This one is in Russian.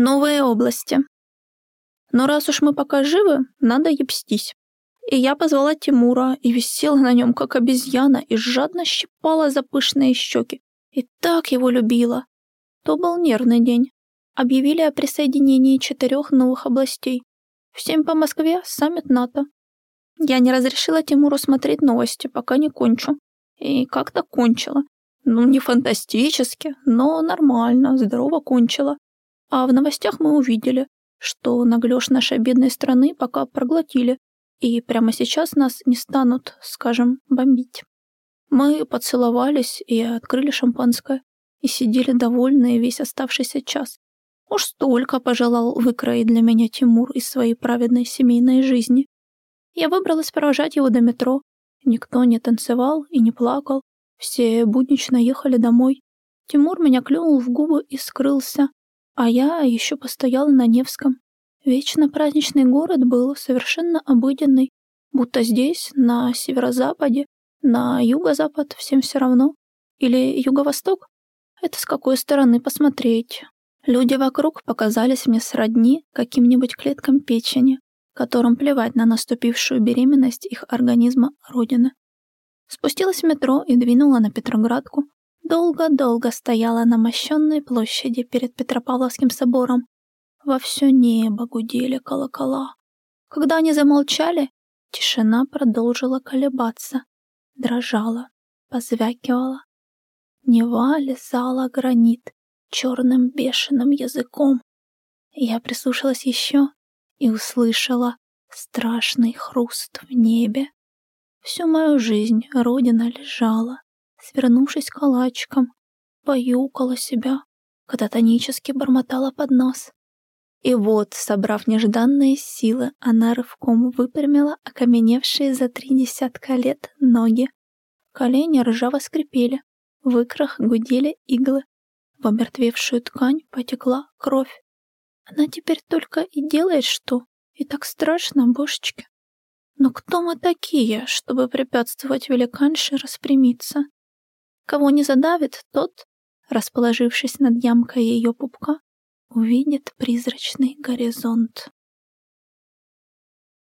Новые области. Но раз уж мы пока живы, надо ебстись. И я позвала Тимура и висела на нем, как обезьяна, и жадно щипала за пышные щеки. И так его любила. То был нервный день. Объявили о присоединении четырех новых областей. В семь по Москве саммит НАТО. Я не разрешила Тимуру смотреть новости, пока не кончу. И как-то кончила. Ну, не фантастически, но нормально, здорово кончила. А в новостях мы увидели, что наглёж нашей бедной страны пока проглотили, и прямо сейчас нас не станут, скажем, бомбить. Мы поцеловались и открыли шампанское, и сидели довольные весь оставшийся час. Уж столько пожелал выкроить для меня Тимур из своей праведной семейной жизни. Я выбралась провожать его до метро. Никто не танцевал и не плакал. Все буднично ехали домой. Тимур меня клюнул в губы и скрылся, а я еще постояла на Невском. Вечно праздничный город был совершенно обыденный, будто здесь, на северо-западе, на юго-запад всем все равно. Или юго-восток? Это с какой стороны посмотреть. Люди вокруг показались мне сродни каким-нибудь клеткам печени, которым плевать на наступившую беременность их организма Родины. Спустилась в метро и двинула на Петроградку. Долго-долго стояла на мощенной площади перед Петропавловским собором. Во все небо гудели колокола. Когда они замолчали, тишина продолжила колебаться, дрожала, позвякивала. Нева лизала гранит черным бешеным языком. Я прислушалась еще и услышала страшный хруст в небе. Всю мою жизнь Родина лежала, свернувшись калачиком, поюкала себя, кататонически бормотала под нос. И вот, собрав нежданные силы, она рывком выпрямила окаменевшие за три десятка лет ноги. Колени ржаво скрипели, в икрах гудели иглы. В омертвевшую ткань потекла кровь. Она теперь только и делает что, и так страшно, божечки. Но кто мы такие, чтобы препятствовать великанше распрямиться? Кого не задавит, тот, расположившись над ямкой ее пупка, увидит призрачный горизонт.